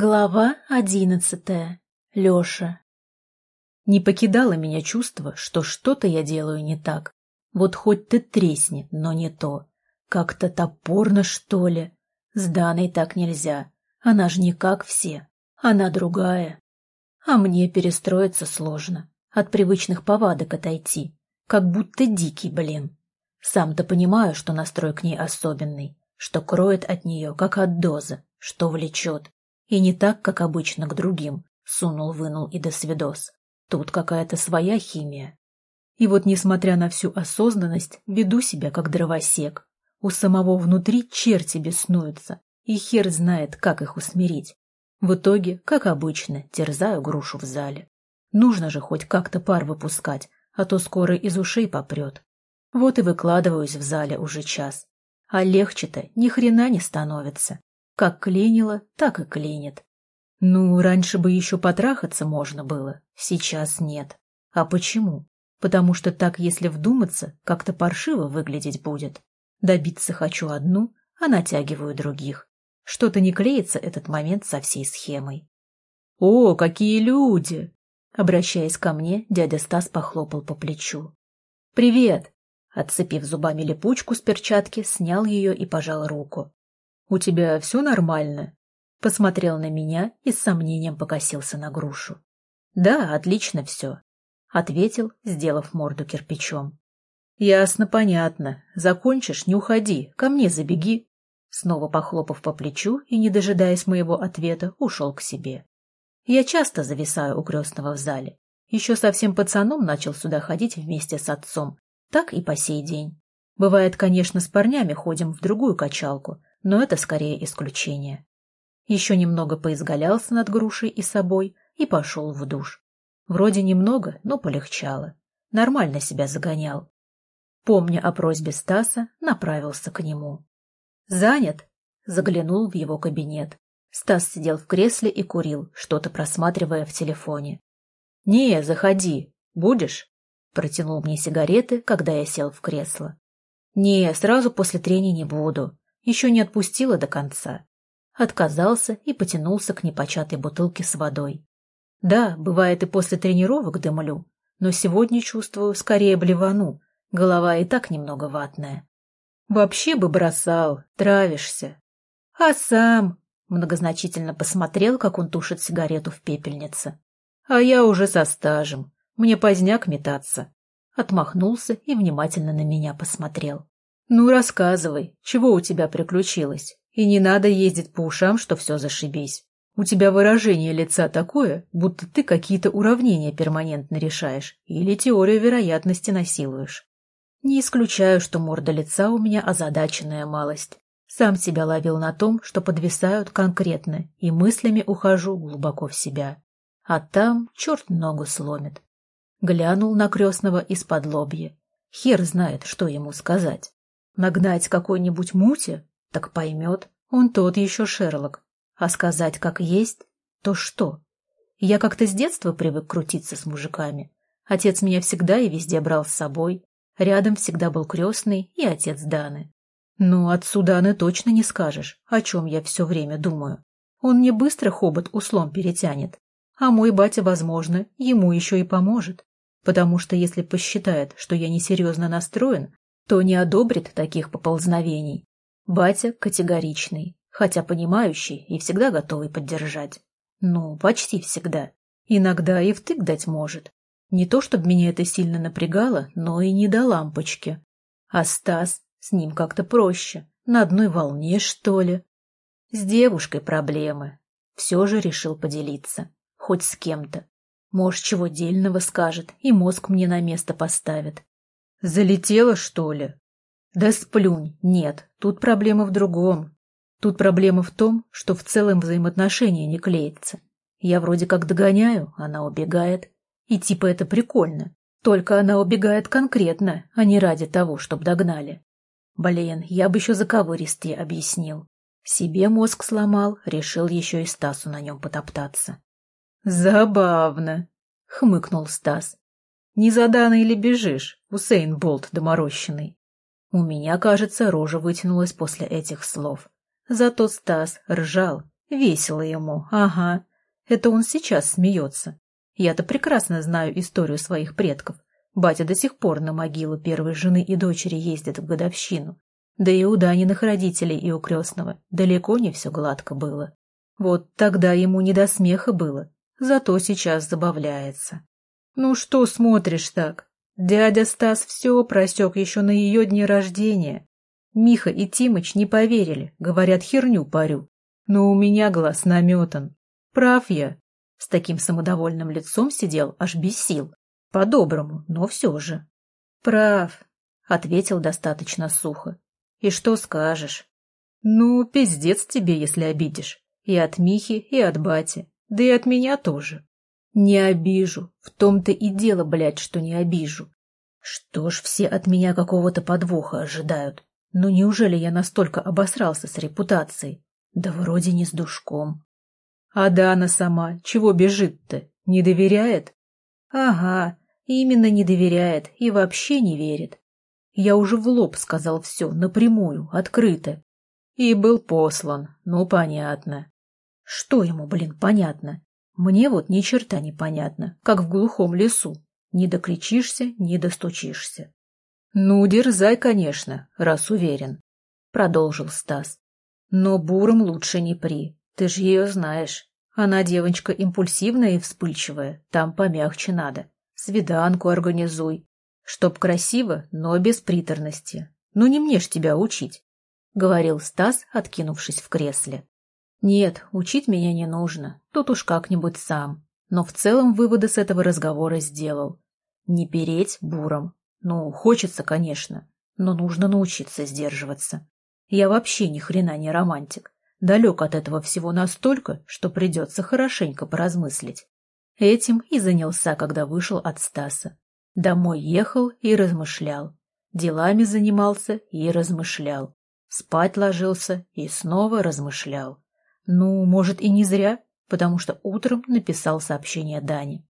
Глава одиннадцатая. Лёша. Не покидало меня чувство, что что-то я делаю не так. Вот хоть ты тресни, но не то. Как-то топорно, что ли. С Даной так нельзя. Она же не как все. Она другая. А мне перестроиться сложно. От привычных повадок отойти. Как будто дикий, блин. Сам-то понимаю, что настрой к ней особенный. Что кроет от нее, как от дозы. Что влечет. И не так, как обычно, к другим. Сунул-вынул и до свидос. Тут какая-то своя химия. И вот, несмотря на всю осознанность, веду себя как дровосек. У самого внутри черти беснуются, и хер знает, как их усмирить. В итоге, как обычно, терзаю грушу в зале. Нужно же хоть как-то пар выпускать, а то скоро из ушей попрет. Вот и выкладываюсь в зале уже час. А легче-то ни хрена не становится. Как клинило, так и клинит. Ну, раньше бы еще потрахаться можно было, сейчас нет. А почему? Потому что так, если вдуматься, как-то паршиво выглядеть будет. Добиться хочу одну, а натягиваю других. Что-то не клеится этот момент со всей схемой. «О, какие люди!» Обращаясь ко мне, дядя Стас похлопал по плечу. «Привет!» Отцепив зубами липучку с перчатки, снял ее и пожал руку. «У тебя все нормально?» Посмотрел на меня и с сомнением покосился на грушу. «Да, отлично все», — ответил, сделав морду кирпичом. «Ясно, понятно. Закончишь, не уходи, ко мне забеги». Снова похлопав по плечу и, не дожидаясь моего ответа, ушел к себе. Я часто зависаю у крестного в зале. Еще совсем пацаном начал сюда ходить вместе с отцом. Так и по сей день. Бывает, конечно, с парнями ходим в другую качалку, но это скорее исключение. Еще немного поизгалялся над грушей и собой и пошел в душ. Вроде немного, но полегчало. Нормально себя загонял. Помня о просьбе Стаса, направился к нему. «Занят?» Заглянул в его кабинет. Стас сидел в кресле и курил, что-то просматривая в телефоне. «Не, заходи. Будешь?» Протянул мне сигареты, когда я сел в кресло. «Не, сразу после трения не буду еще не отпустила до конца. Отказался и потянулся к непочатой бутылке с водой. Да, бывает и после тренировок дымлю, но сегодня чувствую, скорее блевану, голова и так немного ватная. Вообще бы бросал, травишься. А сам многозначительно посмотрел, как он тушит сигарету в пепельнице. А я уже со стажем, мне поздняк метаться. Отмахнулся и внимательно на меня посмотрел. «Ну, рассказывай, чего у тебя приключилось? И не надо ездить по ушам, что все зашибись. У тебя выражение лица такое, будто ты какие-то уравнения перманентно решаешь или теорию вероятности насилуешь. Не исключаю, что морда лица у меня озадаченная малость. Сам себя ловил на том, что подвисают конкретно, и мыслями ухожу глубоко в себя. А там черт ногу сломит. Глянул на крестного из-под лобья. Хер знает, что ему сказать. Нагнать какой-нибудь мути? Так поймет. Он тот еще Шерлок. А сказать как есть? То что? Я как-то с детства привык крутиться с мужиками. Отец меня всегда и везде брал с собой. Рядом всегда был крестный и отец Даны. Ну, отцу Даны точно не скажешь, о чем я все время думаю. Он мне быстро хобот услом перетянет. А мой батя, возможно, ему еще и поможет. Потому что если посчитает, что я несерьезно настроен, то не одобрит таких поползновений. Батя категоричный, хотя понимающий и всегда готовый поддержать. Ну, почти всегда. Иногда и втык дать может. Не то, чтобы меня это сильно напрягало, но и не до лампочки. А Стас, с ним как-то проще, на одной волне, что ли. С девушкой проблемы. Все же решил поделиться. Хоть с кем-то. Может, чего дельного скажет и мозг мне на место поставит. Залетела, что ли? Да сплюнь, нет, тут проблема в другом. Тут проблема в том, что в целом взаимоотношения не клеятся. Я вроде как догоняю, она убегает. И типа это прикольно. Только она убегает конкретно, а не ради того, чтобы догнали. Блин, я бы еще заковыристее объяснил. Себе мозг сломал, решил еще и Стасу на нем потоптаться. «Забавно», — хмыкнул Стас. Не заданный или бежишь, Усейн Болт доморощенный? У меня, кажется, рожа вытянулась после этих слов. Зато Стас ржал, Весело ему, ага. Это он сейчас смеется. Я-то прекрасно знаю историю своих предков. Батя до сих пор на могилу первой жены и дочери ездит в годовщину. Да и у Даниных родителей и у крестного далеко не все гладко было. Вот тогда ему не до смеха было, зато сейчас забавляется. Ну что смотришь так? Дядя Стас все просек еще на ее дне рождения. Миха и Тимыч не поверили, говорят, херню парю. Но у меня глаз наметан. Прав я. С таким самодовольным лицом сидел, аж без сил. По-доброму, но все же. Прав, ответил достаточно сухо. И что скажешь? Ну, пиздец тебе, если обидишь. И от Михи, и от бати. Да и от меня тоже. Не обижу. В том-то и дело, блядь, что не обижу. Что ж все от меня какого-то подвоха ожидают? Ну неужели я настолько обосрался с репутацией? Да вроде не с душком. А Дана сама чего бежит-то? Не доверяет? Ага, именно не доверяет и вообще не верит. Я уже в лоб сказал все, напрямую, открыто. И был послан, ну понятно. Что ему, блин, понятно? Мне вот ни черта не понятно, как в глухом лесу. Не докричишься, не достучишься. Ну, дерзай, конечно, раз уверен, — продолжил Стас. Но буром лучше не при. Ты же ее знаешь. Она девочка импульсивная и вспыльчивая. Там помягче надо. Свиданку организуй. Чтоб красиво, но без приторности. Ну не мне ж тебя учить, — говорил Стас, откинувшись в кресле. Нет, учить меня не нужно. Тут уж как-нибудь сам. Но в целом выводы с этого разговора сделал. Не переть буром. Ну, хочется, конечно, но нужно научиться сдерживаться. Я вообще ни хрена не романтик. Далек от этого всего настолько, что придется хорошенько поразмыслить. Этим и занялся, когда вышел от Стаса. Домой ехал и размышлял. Делами занимался и размышлял. Спать ложился и снова размышлял. Ну, может, и не зря, потому что утром написал сообщение Дане.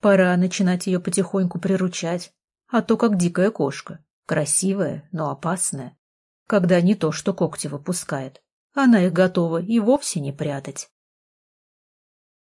Пора начинать ее потихоньку приручать, а то как дикая кошка. Красивая, но опасная когда не то, что когти выпускает. Она их готова и вовсе не прятать.